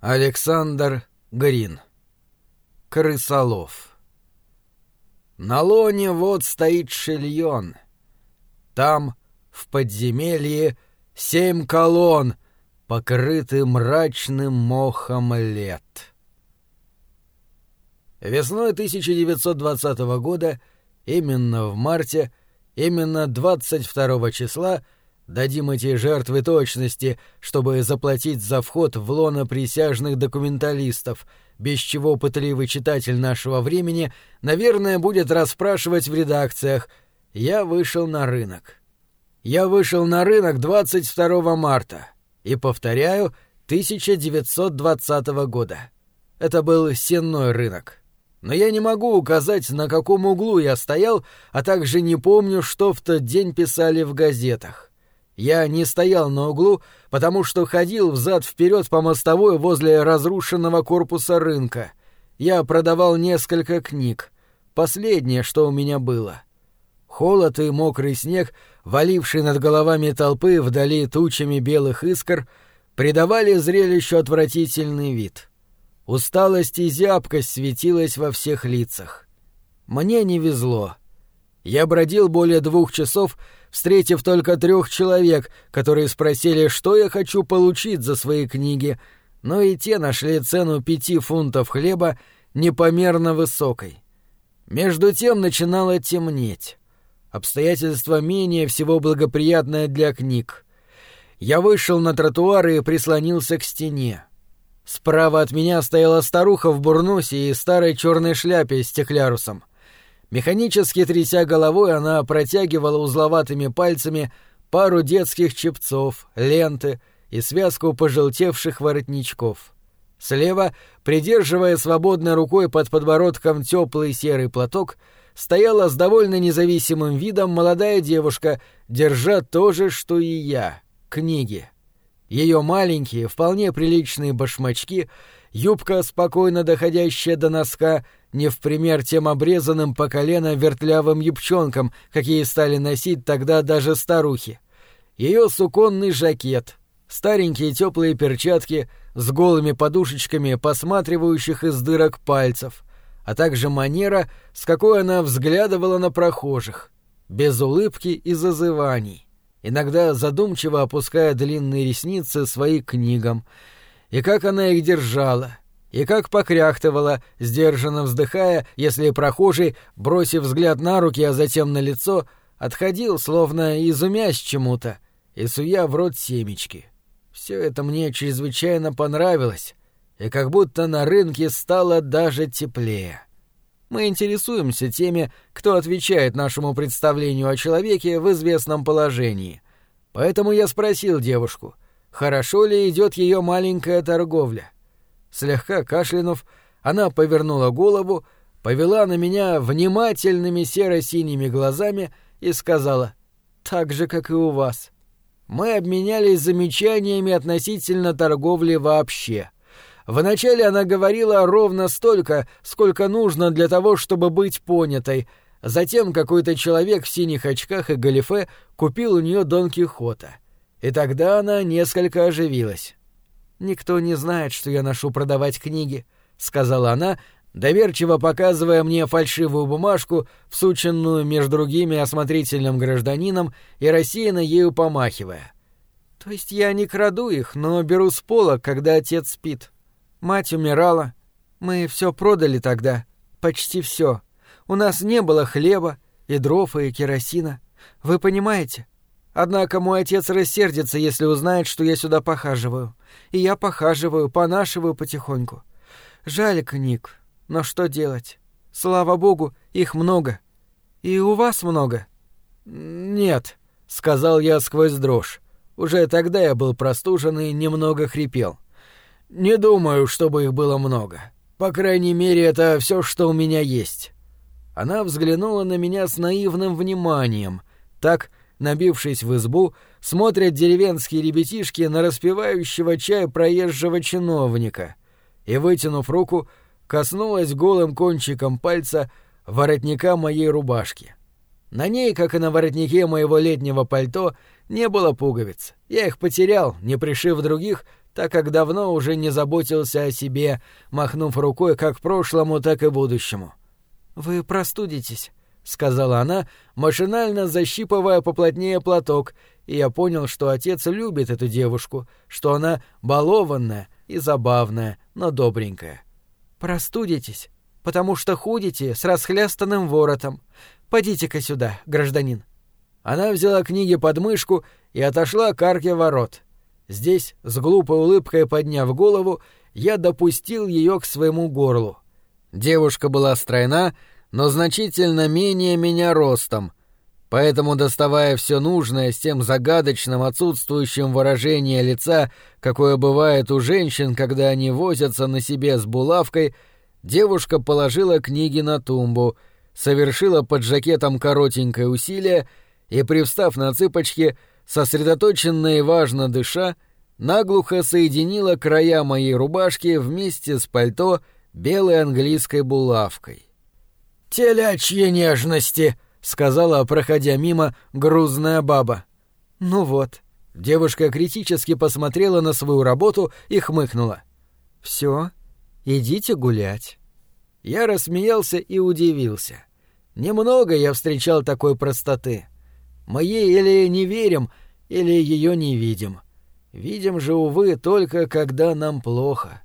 Александр Грин. Крысолов. На лоне вот стоит шильон. Там, в подземелье, семь колонн, покрыты мрачным мохом лет. Весной 1920 года, именно в марте, именно 22 числа — Дадим эти жертвы точности, чтобы заплатить за вход в лоно присяжных документалистов, без чего пытливый читатель нашего времени, наверное, будет расспрашивать в редакциях. Я вышел на рынок. Я вышел на рынок 22 марта. И, повторяю, 1920 года. Это был сенной рынок. Но я не могу указать, на каком углу я стоял, а также не помню, что в тот день писали в газетах. Я не стоял на углу, потому что ходил взад-вперед по мостовой возле разрушенного корпуса рынка. Я продавал несколько книг. Последнее, что у меня было. Холод и мокрый снег, валивший над головами толпы вдали тучами белых искр, придавали зрелищу отвратительный вид. Усталость и зябкость светилась во всех лицах. Мне не везло. Я бродил более двух часов, встретив только трех человек, которые спросили, что я хочу получить за свои книги, но и те нашли цену пяти фунтов хлеба непомерно высокой. Между тем начинало темнеть. Обстоятельства менее всего благоприятное для книг. Я вышел на тротуар и прислонился к стене. Справа от меня стояла старуха в бурнусе и старой черной шляпе с стеклярусом. Механически тряся головой, она протягивала узловатыми пальцами пару детских чепцов, ленты и связку пожелтевших воротничков. Слева, придерживая свободной рукой под подбородком теплый серый платок, стояла с довольно независимым видом молодая девушка, держа то же, что и я — книги. Ее маленькие, вполне приличные башмачки, юбка, спокойно доходящая до носка — не в пример тем обрезанным по колено вертлявым юбчонкам, какие стали носить тогда даже старухи. Ее суконный жакет, старенькие теплые перчатки с голыми подушечками, посматривающих из дырок пальцев, а также манера, с какой она взглядывала на прохожих, без улыбки и зазываний, иногда задумчиво опуская длинные ресницы свои книгам, и как она их держала — и как покряхтывала, сдержанно вздыхая, если прохожий, бросив взгляд на руки, а затем на лицо, отходил, словно изумясь чему-то, и суя в рот семечки. Все это мне чрезвычайно понравилось, и как будто на рынке стало даже теплее. Мы интересуемся теми, кто отвечает нашему представлению о человеке в известном положении. Поэтому я спросил девушку, хорошо ли идет ее маленькая торговля — Слегка кашлянув, она повернула голову, повела на меня внимательными серо-синими глазами и сказала «Так же, как и у вас». Мы обменялись замечаниями относительно торговли вообще. Вначале она говорила ровно столько, сколько нужно для того, чтобы быть понятой. Затем какой-то человек в синих очках и галифе купил у нее Дон Кихота. И тогда она несколько оживилась. «Никто не знает, что я ношу продавать книги», — сказала она, доверчиво показывая мне фальшивую бумажку, всученную между другими осмотрительным гражданином и рассеянно ею помахивая. «То есть я не краду их, но беру с пола, когда отец спит. Мать умирала. Мы все продали тогда. Почти все. У нас не было хлеба, и дров, и керосина. Вы понимаете? Однако мой отец рассердится, если узнает, что я сюда похаживаю. И я похаживаю, понашиваю потихоньку. Жаль книг, но что делать? Слава богу, их много. И у вас много? Нет, сказал я сквозь дрожь. Уже тогда я был простужен и немного хрипел. Не думаю, чтобы их было много. По крайней мере, это все, что у меня есть. Она взглянула на меня с наивным вниманием, так, набившись в избу, смотрят деревенские ребятишки на распевающего чай проезжего чиновника и, вытянув руку, коснулась голым кончиком пальца воротника моей рубашки. На ней, как и на воротнике моего летнего пальто, не было пуговиц. Я их потерял, не пришив других, так как давно уже не заботился о себе, махнув рукой как прошлому, так и будущему. «Вы простудитесь», — сказала она, машинально защипывая поплотнее платок, и я понял, что отец любит эту девушку, что она балованная и забавная, но добренькая. «Простудитесь, потому что ходите с расхлястанным воротом. Подите-ка сюда, гражданин». Она взяла книги под мышку и отошла к арке ворот. Здесь, с глупой улыбкой подняв голову, я допустил ее к своему горлу. Девушка была стройна, но значительно менее меня ростом, поэтому, доставая все нужное с тем загадочным отсутствующим выражением лица, какое бывает у женщин, когда они возятся на себе с булавкой, девушка положила книги на тумбу, совершила под жакетом коротенькое усилие и, привстав на цыпочки, сосредоточенно и важно дыша, наглухо соединила края моей рубашки вместе с пальто белой английской булавкой. «Телячьи нежности!» — сказала, проходя мимо, грузная баба. «Ну вот». Девушка критически посмотрела на свою работу и хмыкнула. «Все, идите гулять». Я рассмеялся и удивился. Немного я встречал такой простоты. Мы ей или не верим, или ее не видим. Видим же, увы, только когда нам плохо.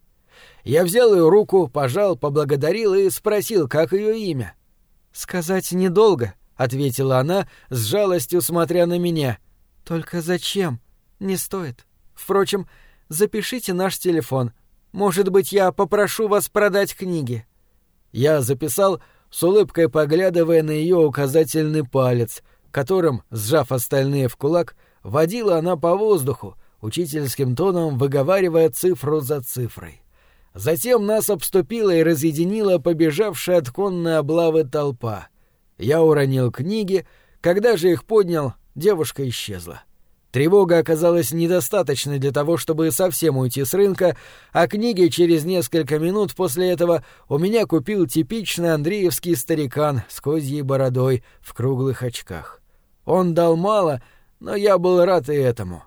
Я взял ее руку, пожал, поблагодарил и спросил, как ее имя. «Сказать недолго», — ответила она, с жалостью смотря на меня. «Только зачем? Не стоит. Впрочем, запишите наш телефон. Может быть, я попрошу вас продать книги». Я записал, с улыбкой поглядывая на ее указательный палец, которым, сжав остальные в кулак, водила она по воздуху, учительским тоном выговаривая цифру за цифрой. Затем нас обступила и разъединила побежавшая от конной облавы толпа. Я уронил книги, когда же их поднял, девушка исчезла. Тревога оказалась недостаточной для того, чтобы совсем уйти с рынка, а книги через несколько минут после этого у меня купил типичный андреевский старикан с козьей бородой в круглых очках. Он дал мало, но я был рад и этому.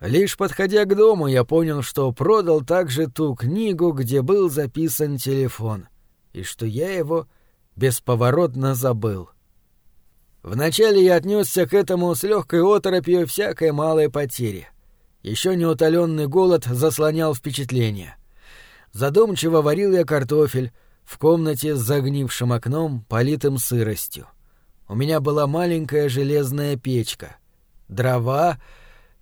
Лишь подходя к дому, я понял, что продал также ту книгу, где был записан телефон, и что я его бесповоротно забыл. Вначале я отнесся к этому с легкой оторопью всякой малой потери. Еще неутоленный голод заслонял впечатление. Задумчиво варил я картофель в комнате с загнившим окном, политым сыростью. У меня была маленькая железная печка. Дрова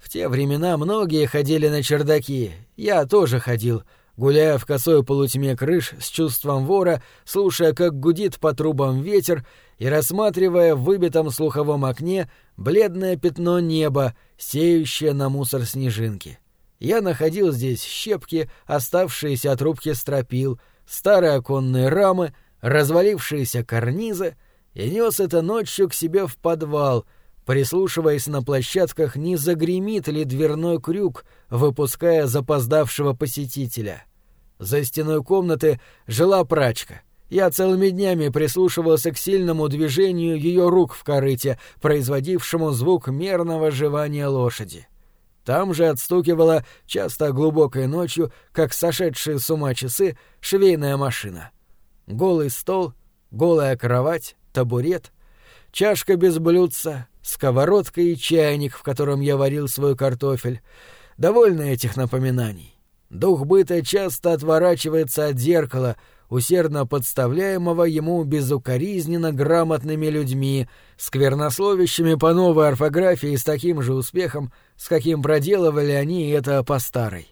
в те времена многие ходили на чердаки, я тоже ходил, гуляя в косой полутьме крыш с чувством вора, слушая, как гудит по трубам ветер и рассматривая в выбитом слуховом окне бледное пятно неба, сеющее на мусор снежинки. Я находил здесь щепки, оставшиеся от рубки стропил, старые оконные рамы, развалившиеся карнизы, и нес это ночью к себе в подвал — прислушиваясь на площадках, не загремит ли дверной крюк, выпуская запоздавшего посетителя. За стеной комнаты жила прачка. Я целыми днями прислушивался к сильному движению ее рук в корыте, производившему звук мерного жевания лошади. Там же отстукивала, часто глубокой ночью, как сошедшие с ума часы, швейная машина. Голый стол, голая кровать, табурет, чашка без блюдца, сковородка и чайник, в котором я варил свой картофель. Довольно этих напоминаний. Дух быта часто отворачивается от зеркала, усердно подставляемого ему безукоризненно грамотными людьми, сквернословящими по новой орфографии с таким же успехом, с каким проделывали они это по старой.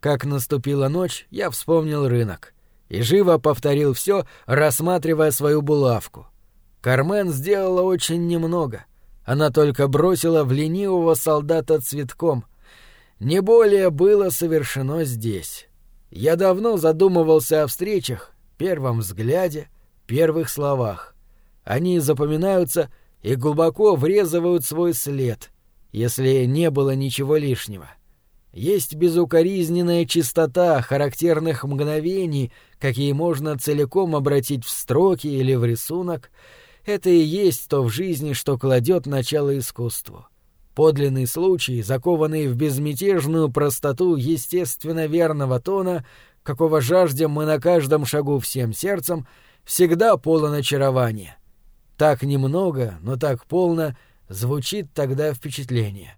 Как наступила ночь, я вспомнил рынок и живо повторил все, рассматривая свою булавку. Кармен сделала очень немного — она только бросила в ленивого солдата цветком. Не более было совершено здесь. Я давно задумывался о встречах, первом взгляде, первых словах. Они запоминаются и глубоко врезывают свой след, если не было ничего лишнего. Есть безукоризненная чистота характерных мгновений, какие можно целиком обратить в строки или в рисунок — это и есть то в жизни, что кладет начало искусству. Подлинный случай, закованный в безмятежную простоту естественно верного тона, какого жаждем мы на каждом шагу всем сердцем, всегда полон очарования. Так немного, но так полно звучит тогда впечатление.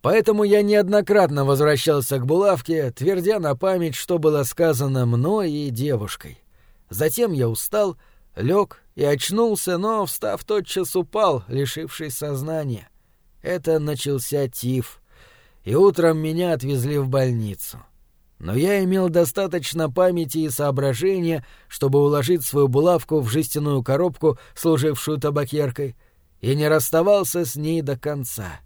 Поэтому я неоднократно возвращался к булавке, твердя на память, что было сказано мной и девушкой. Затем я устал, лег и очнулся, но, встав, тотчас упал, лишившись сознания. Это начался тиф, и утром меня отвезли в больницу. Но я имел достаточно памяти и соображения, чтобы уложить свою булавку в жестяную коробку, служившую табакеркой, и не расставался с ней до конца.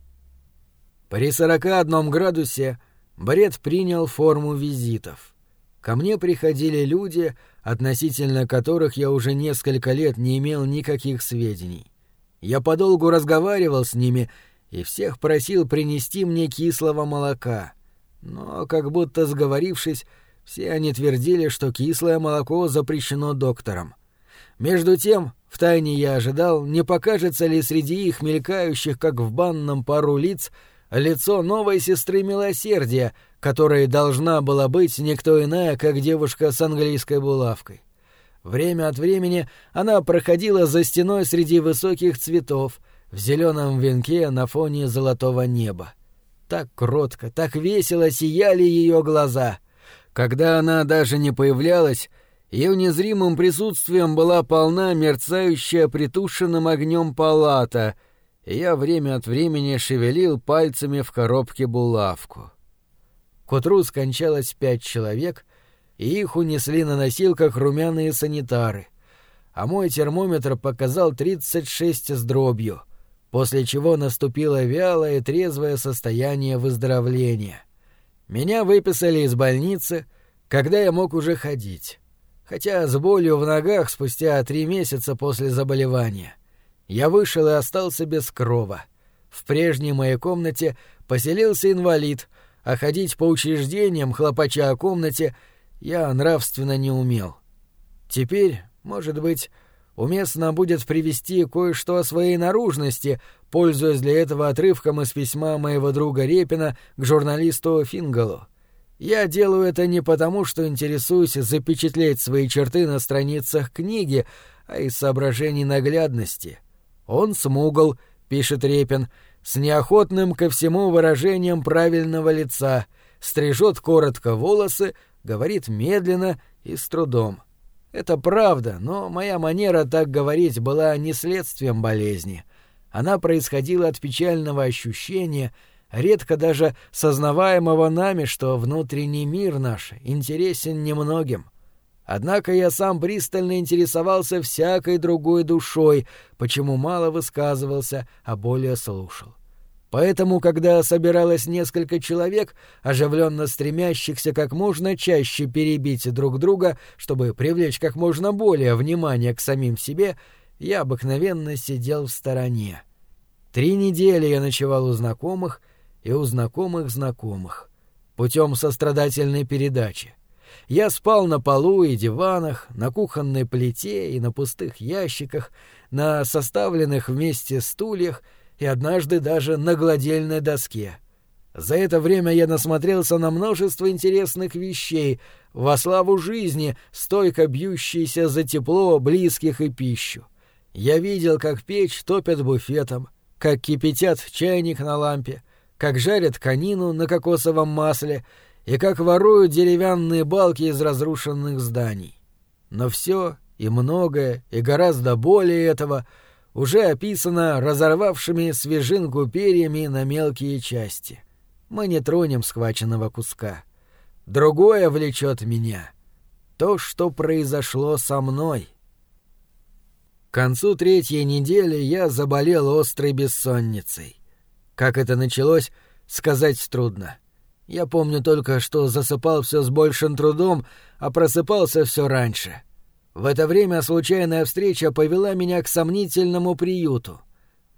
При 41 градусе бред принял форму визитов. Ко мне приходили люди, относительно которых я уже несколько лет не имел никаких сведений. Я подолгу разговаривал с ними и всех просил принести мне кислого молока. Но, как будто сговорившись, все они твердили, что кислое молоко запрещено доктором. Между тем, втайне я ожидал, не покажется ли среди их мелькающих, как в банном пару лиц, лицо новой сестры милосердия, которой должна была быть никто иная, как девушка с английской булавкой. Время от времени она проходила за стеной среди высоких цветов, в зеленом венке на фоне золотого неба. Так кротко, так весело сияли ее глаза. Когда она даже не появлялась, ее незримым присутствием была полна мерцающая притушенным огнем палата — и я время от времени шевелил пальцами в коробке булавку. К утру скончалось пять человек, и их унесли на носилках румяные санитары, а мой термометр показал 36 с дробью, после чего наступило вялое трезвое состояние выздоровления. Меня выписали из больницы, когда я мог уже ходить, хотя с болью в ногах спустя три месяца после заболевания — я вышел и остался без крова. В прежней моей комнате поселился инвалид, а ходить по учреждениям, хлопача о комнате, я нравственно не умел. Теперь, может быть, уместно будет привести кое-что о своей наружности, пользуясь для этого отрывком из письма моего друга Репина к журналисту Фингалу. Я делаю это не потому, что интересуюсь запечатлеть свои черты на страницах книги, а из соображений наглядности — он смугл, пишет Репин, с неохотным ко всему выражением правильного лица, стрижет коротко волосы, говорит медленно и с трудом. Это правда, но моя манера так говорить была не следствием болезни. Она происходила от печального ощущения, редко даже сознаваемого нами, что внутренний мир наш интересен немногим. Однако я сам пристально интересовался всякой другой душой, почему мало высказывался, а более слушал. Поэтому, когда собиралось несколько человек, оживленно стремящихся как можно чаще перебить друг друга, чтобы привлечь как можно более внимания к самим себе, я обыкновенно сидел в стороне. Три недели я ночевал у знакомых и у знакомых знакомых путем сострадательной передачи. Я спал на полу и диванах, на кухонной плите и на пустых ящиках, на составленных вместе стульях и однажды даже на гладильной доске. За это время я насмотрелся на множество интересных вещей, во славу жизни, стойко бьющейся за тепло близких и пищу. Я видел, как печь топят буфетом, как кипятят чайник на лампе, как жарят конину на кокосовом масле — и как воруют деревянные балки из разрушенных зданий. Но все и многое, и гораздо более этого уже описано разорвавшими свежинку перьями на мелкие части. Мы не тронем схваченного куска. Другое влечет меня. То, что произошло со мной. К концу третьей недели я заболел острой бессонницей. Как это началось, сказать трудно. Я помню только, что засыпал все с большим трудом, а просыпался все раньше. В это время случайная встреча повела меня к сомнительному приюту.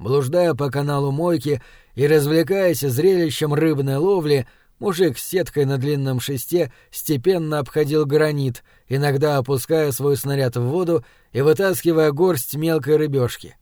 Блуждая по каналу Мойки и развлекаясь зрелищем рыбной ловли, мужик с сеткой на длинном шесте степенно обходил гранит, иногда опуская свой снаряд в воду и вытаскивая горсть мелкой рыбешки.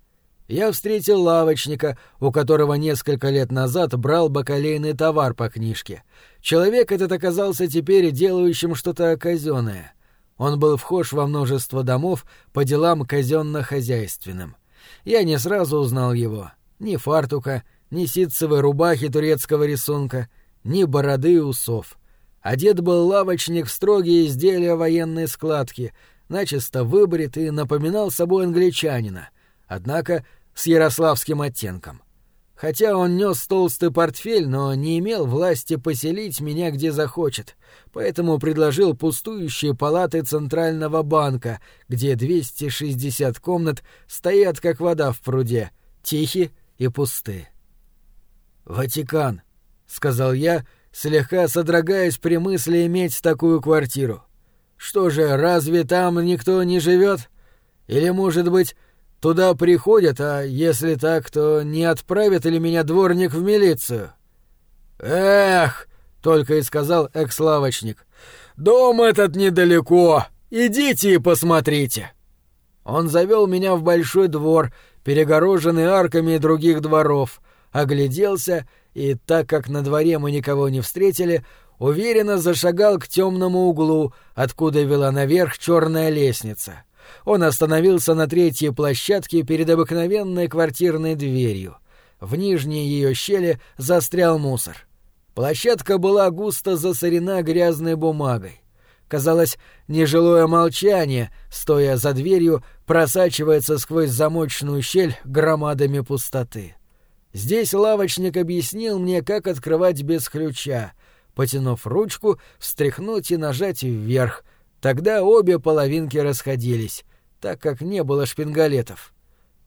Я встретил лавочника, у которого несколько лет назад брал бакалейный товар по книжке. Человек этот оказался теперь делающим что-то казенное. Он был вхож во множество домов по делам казенно-хозяйственным. Я не сразу узнал его. Ни фартука, ни ситцевой рубахи турецкого рисунка, ни бороды и усов. Одет был лавочник в строгие изделия военной складки, начисто выбрит и напоминал собой англичанина, однако с ярославским оттенком. Хотя он нес толстый портфель, но не имел власти поселить меня где захочет, поэтому предложил пустующие палаты Центрального банка, где 260 комнат стоят как вода в пруде, тихи и пусты. «Ватикан», — сказал я, слегка содрогаясь при мысли иметь такую квартиру. «Что же, разве там никто не живет? Или, может быть, Туда приходят, а если так, то не отправит ли меня дворник в милицию? Эх, только и сказал экс-лавочник. Дом этот недалеко. Идите и посмотрите. Он завел меня в большой двор, перегороженный арками других дворов, огляделся и, так как на дворе мы никого не встретили, уверенно зашагал к темному углу, откуда вела наверх черная лестница он остановился на третьей площадке перед обыкновенной квартирной дверью. В нижней ее щели застрял мусор. Площадка была густо засорена грязной бумагой. Казалось, нежилое молчание, стоя за дверью, просачивается сквозь замочную щель громадами пустоты. Здесь лавочник объяснил мне, как открывать без ключа, потянув ручку, встряхнуть и нажать вверх. Тогда обе половинки расходились так как не было шпингалетов.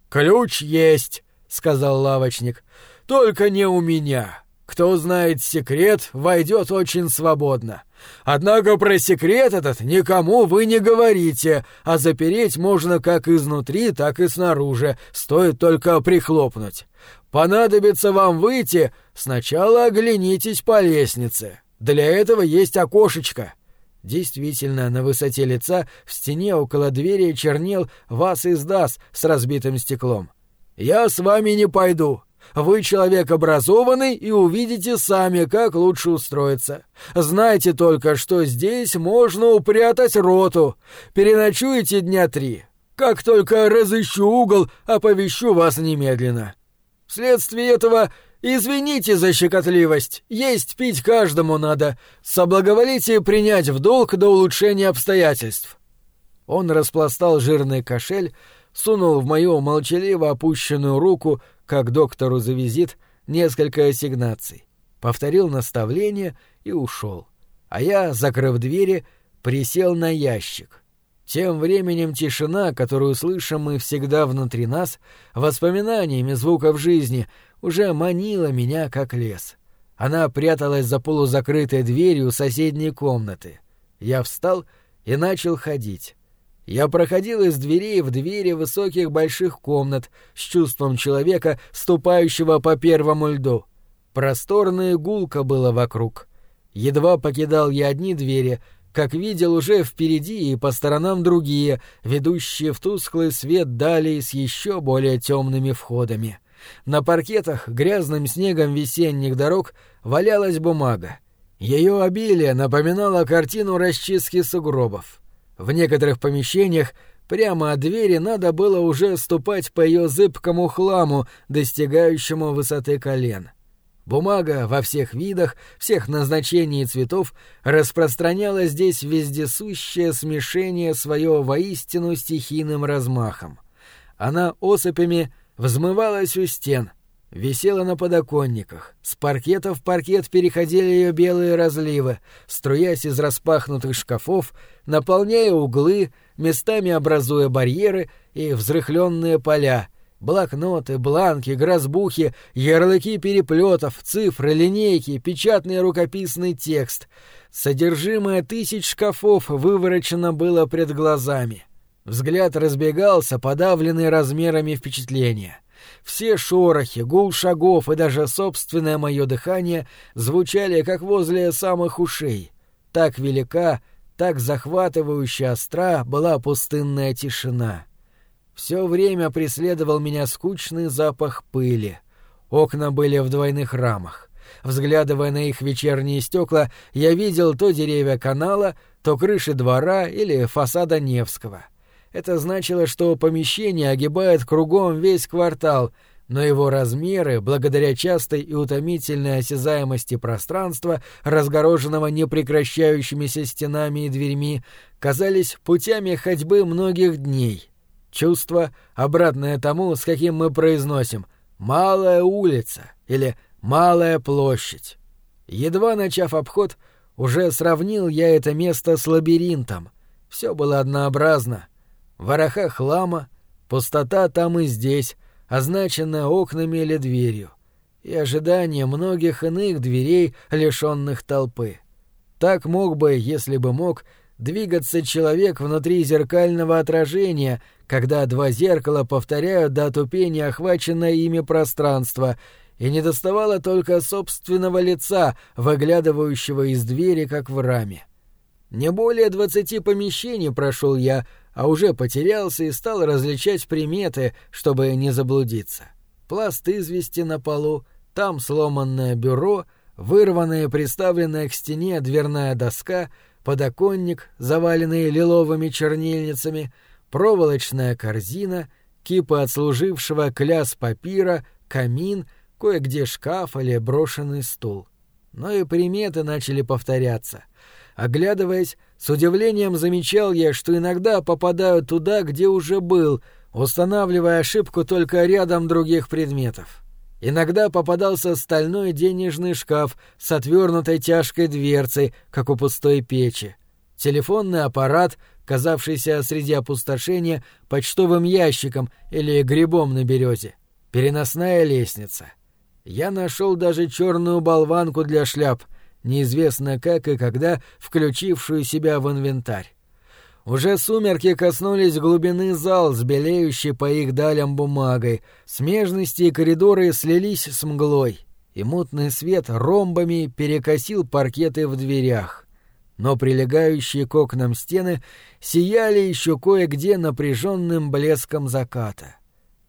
«Ключ есть», — сказал лавочник, — «только не у меня. Кто знает секрет, войдет очень свободно. Однако про секрет этот никому вы не говорите, а запереть можно как изнутри, так и снаружи, стоит только прихлопнуть. Понадобится вам выйти, сначала оглянитесь по лестнице. Для этого есть окошечко». Действительно, на высоте лица в стене около двери чернел вас издас с разбитым стеклом. «Я с вами не пойду. Вы человек образованный и увидите сами, как лучше устроиться. Знайте только, что здесь можно упрятать роту. Переночуете дня три. Как только разыщу угол, оповещу вас немедленно. Вследствие этого Извините за щекотливость. Есть пить каждому надо. Соблаговолите принять в долг до улучшения обстоятельств. Он распластал жирный кошель, сунул в мою молчаливо опущенную руку, как доктору за визит, несколько ассигнаций, повторил наставление и ушел. А я, закрыв двери, присел на ящик. Тем временем тишина, которую слышим мы всегда внутри нас, воспоминаниями звуков жизни, уже манила меня как лес. Она пряталась за полузакрытой дверью соседней комнаты. Я встал и начал ходить. Я проходил из дверей в двери высоких больших комнат с чувством человека, ступающего по первому льду. Просторная гулка было вокруг. Едва покидал я одни двери, как видел уже впереди и по сторонам другие, ведущие в тусклый свет далее с еще более темными входами. На паркетах грязным снегом весенних дорог валялась бумага. Ее обилие напоминало картину расчистки сугробов. В некоторых помещениях прямо от двери надо было уже ступать по ее зыбкому хламу, достигающему высоты колен. Бумага во всех видах, всех назначений и цветов распространяла здесь вездесущее смешение свое воистину стихийным размахом. Она осыпями взмывалась у стен, висела на подоконниках, с паркета в паркет переходили ее белые разливы, струясь из распахнутых шкафов, наполняя углы, местами образуя барьеры и взрыхленные поля — Блокноты, бланки, грозбухи, ярлыки переплетов, цифры, линейки, печатный рукописный текст. Содержимое тысяч шкафов выворочено было пред глазами. Взгляд разбегался, подавленный размерами впечатления. Все шорохи, гул шагов и даже собственное мое дыхание звучали как возле самых ушей. Так велика, так захватывающе остра была пустынная тишина. Все время преследовал меня скучный запах пыли. Окна были в двойных рамах. Взглядывая на их вечерние стекла, я видел то деревья канала, то крыши двора или фасада Невского. Это значило, что помещение огибает кругом весь квартал, но его размеры, благодаря частой и утомительной осязаемости пространства, разгороженного непрекращающимися стенами и дверьми, казались путями ходьбы многих дней. Чувство, обратное тому, с каким мы произносим «малая улица» или «малая площадь». Едва начав обход, уже сравнил я это место с лабиринтом. Все было однообразно. Вороха хлама, пустота там и здесь, означенная окнами или дверью, и ожидание многих иных дверей, лишенных толпы. Так мог бы, если бы мог, двигаться человек внутри зеркального отражения, когда два зеркала повторяют до тупения охваченное ими пространство, и не доставало только собственного лица, выглядывающего из двери, как в раме. Не более двадцати помещений прошел я, а уже потерялся и стал различать приметы, чтобы не заблудиться. Пласт извести на полу, там сломанное бюро, вырванная приставленная к стене дверная доска, подоконник, заваленный лиловыми чернильницами, проволочная корзина, кипы отслужившего кляс папира, камин, кое-где шкаф или брошенный стул. Но и приметы начали повторяться — Оглядываясь, с удивлением замечал я, что иногда попадаю туда, где уже был, устанавливая ошибку только рядом других предметов. Иногда попадался стальной денежный шкаф с отвернутой тяжкой дверцей, как у пустой печи. Телефонный аппарат, казавшийся среди опустошения почтовым ящиком или грибом на березе. Переносная лестница. Я нашел даже черную болванку для шляп — неизвестно как и когда включившую себя в инвентарь. Уже сумерки коснулись глубины зал, с белеющей по их далям бумагой, смежности и коридоры слились с мглой, и мутный свет ромбами перекосил паркеты в дверях. Но прилегающие к окнам стены сияли еще кое-где напряженным блеском заката.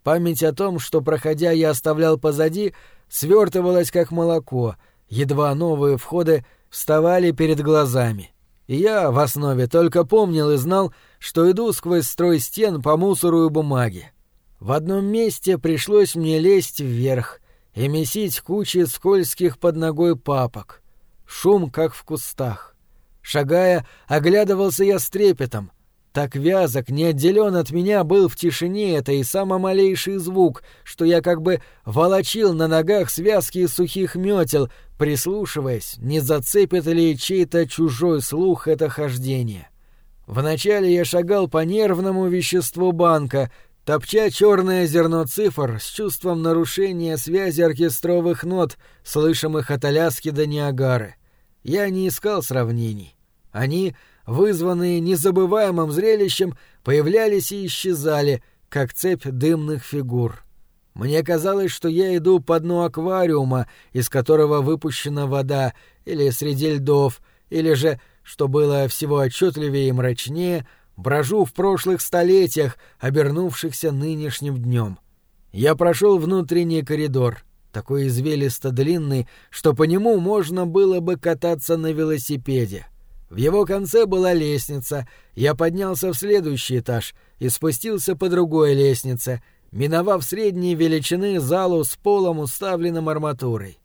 Память о том, что, проходя, я оставлял позади, свертывалась как молоко — Едва новые входы вставали перед глазами. И я в основе только помнил и знал, что иду сквозь строй стен по мусору и бумаге. В одном месте пришлось мне лезть вверх и месить кучи скользких под ногой папок. Шум, как в кустах. Шагая, оглядывался я с трепетом. Так вязок, не отделен от меня, был в тишине это и самый малейший звук, что я как бы волочил на ногах связки сухих метел, прислушиваясь, не зацепит ли чей-то чужой слух это хождение. Вначале я шагал по нервному веществу банка, топча черное зерно цифр с чувством нарушения связи оркестровых нот, слышимых от Аляски до Ниагары. Я не искал сравнений. Они — вызванные незабываемым зрелищем, появлялись и исчезали, как цепь дымных фигур. Мне казалось, что я иду по дну аквариума, из которого выпущена вода, или среди льдов, или же, что было всего отчетливее и мрачнее, брожу в прошлых столетиях, обернувшихся нынешним днем. Я прошел внутренний коридор, такой извилисто длинный, что по нему можно было бы кататься на велосипеде. В его конце была лестница. Я поднялся в следующий этаж и спустился по другой лестнице, миновав средней величины залу с полом, уставленным арматурой.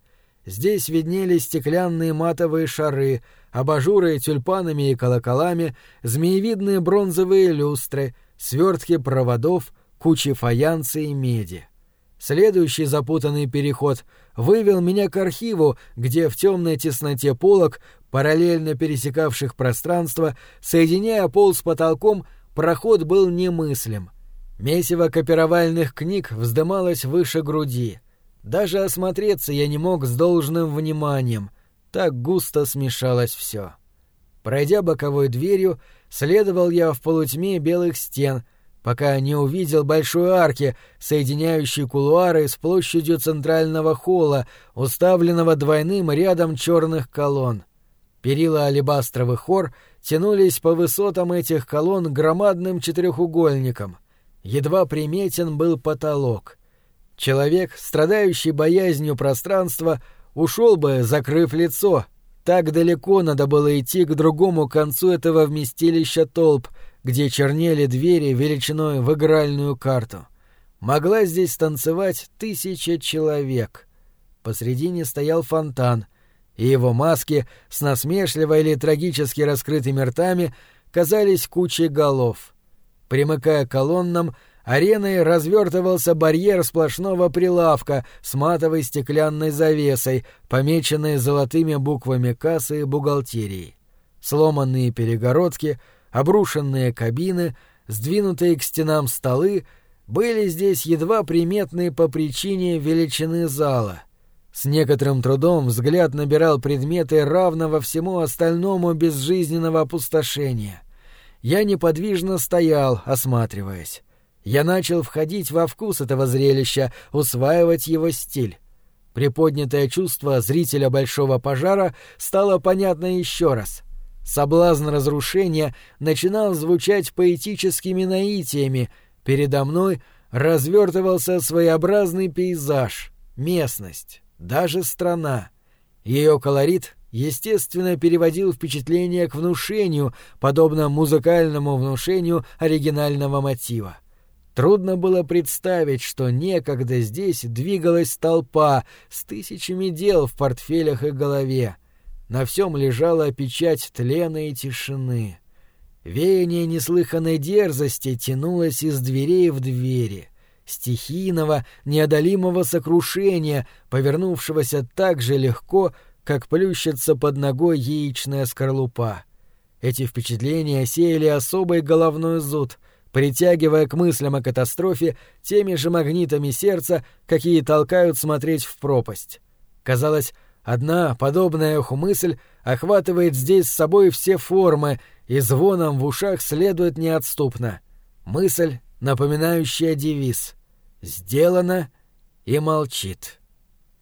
Здесь виднелись стеклянные матовые шары, абажуры тюльпанами и колоколами, змеевидные бронзовые люстры, свертки проводов, кучи фаянса и меди. Следующий запутанный переход вывел меня к архиву, где в темной тесноте полок параллельно пересекавших пространство, соединяя пол с потолком, проход был немыслим. Месиво копировальных книг вздымалось выше груди. Даже осмотреться я не мог с должным вниманием. Так густо смешалось все. Пройдя боковой дверью, следовал я в полутьме белых стен, пока не увидел большой арки, соединяющей кулуары с площадью центрального холла, уставленного двойным рядом черных колонн. Перила алебастровых хор тянулись по высотам этих колонн громадным четырехугольником. едва приметен был потолок. Человек, страдающий боязнью пространства, ушел бы, закрыв лицо. Так далеко надо было идти к другому концу этого вместилища толп, где чернели двери величиной в игральную карту. Могла здесь танцевать тысяча человек. Посредине стоял фонтан, и его маски с насмешливо или трагически раскрытыми ртами казались кучей голов. Примыкая к колоннам, ареной развертывался барьер сплошного прилавка с матовой стеклянной завесой, помеченной золотыми буквами кассы и бухгалтерии. Сломанные перегородки, обрушенные кабины, сдвинутые к стенам столы были здесь едва приметны по причине величины зала — с некоторым трудом взгляд набирал предметы равного всему остальному безжизненного опустошения. Я неподвижно стоял, осматриваясь. Я начал входить во вкус этого зрелища, усваивать его стиль. Приподнятое чувство зрителя большого пожара стало понятно еще раз. Соблазн разрушения начинал звучать поэтическими наитиями. Передо мной развертывался своеобразный пейзаж, местность, даже страна. Ее колорит естественно переводил впечатление к внушению, подобно музыкальному внушению оригинального мотива. Трудно было представить, что некогда здесь двигалась толпа с тысячами дел в портфелях и голове. На всем лежала печать тлена и тишины. Веяние неслыханной дерзости тянулось из дверей в двери стихийного, неодолимого сокрушения, повернувшегося так же легко, как плющится под ногой яичная скорлупа. Эти впечатления сеяли особый головной зуд, притягивая к мыслям о катастрофе теми же магнитами сердца, какие толкают смотреть в пропасть. Казалось, одна подобная эху мысль охватывает здесь с собой все формы, и звоном в ушах следует неотступно. Мысль, напоминающая девиз — сделано и молчит.